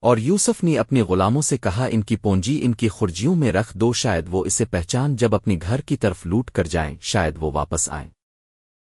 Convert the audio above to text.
اور یوسف نے اپنے غلاموں سے کہا، ان کی پونجی، ان کی خرجیوں میں رکھ دو، شاید وہ اسے پہچان جب اپنی گھر کی طرف لوٹ کر جائیں، شاید وہ واپس آئیں۔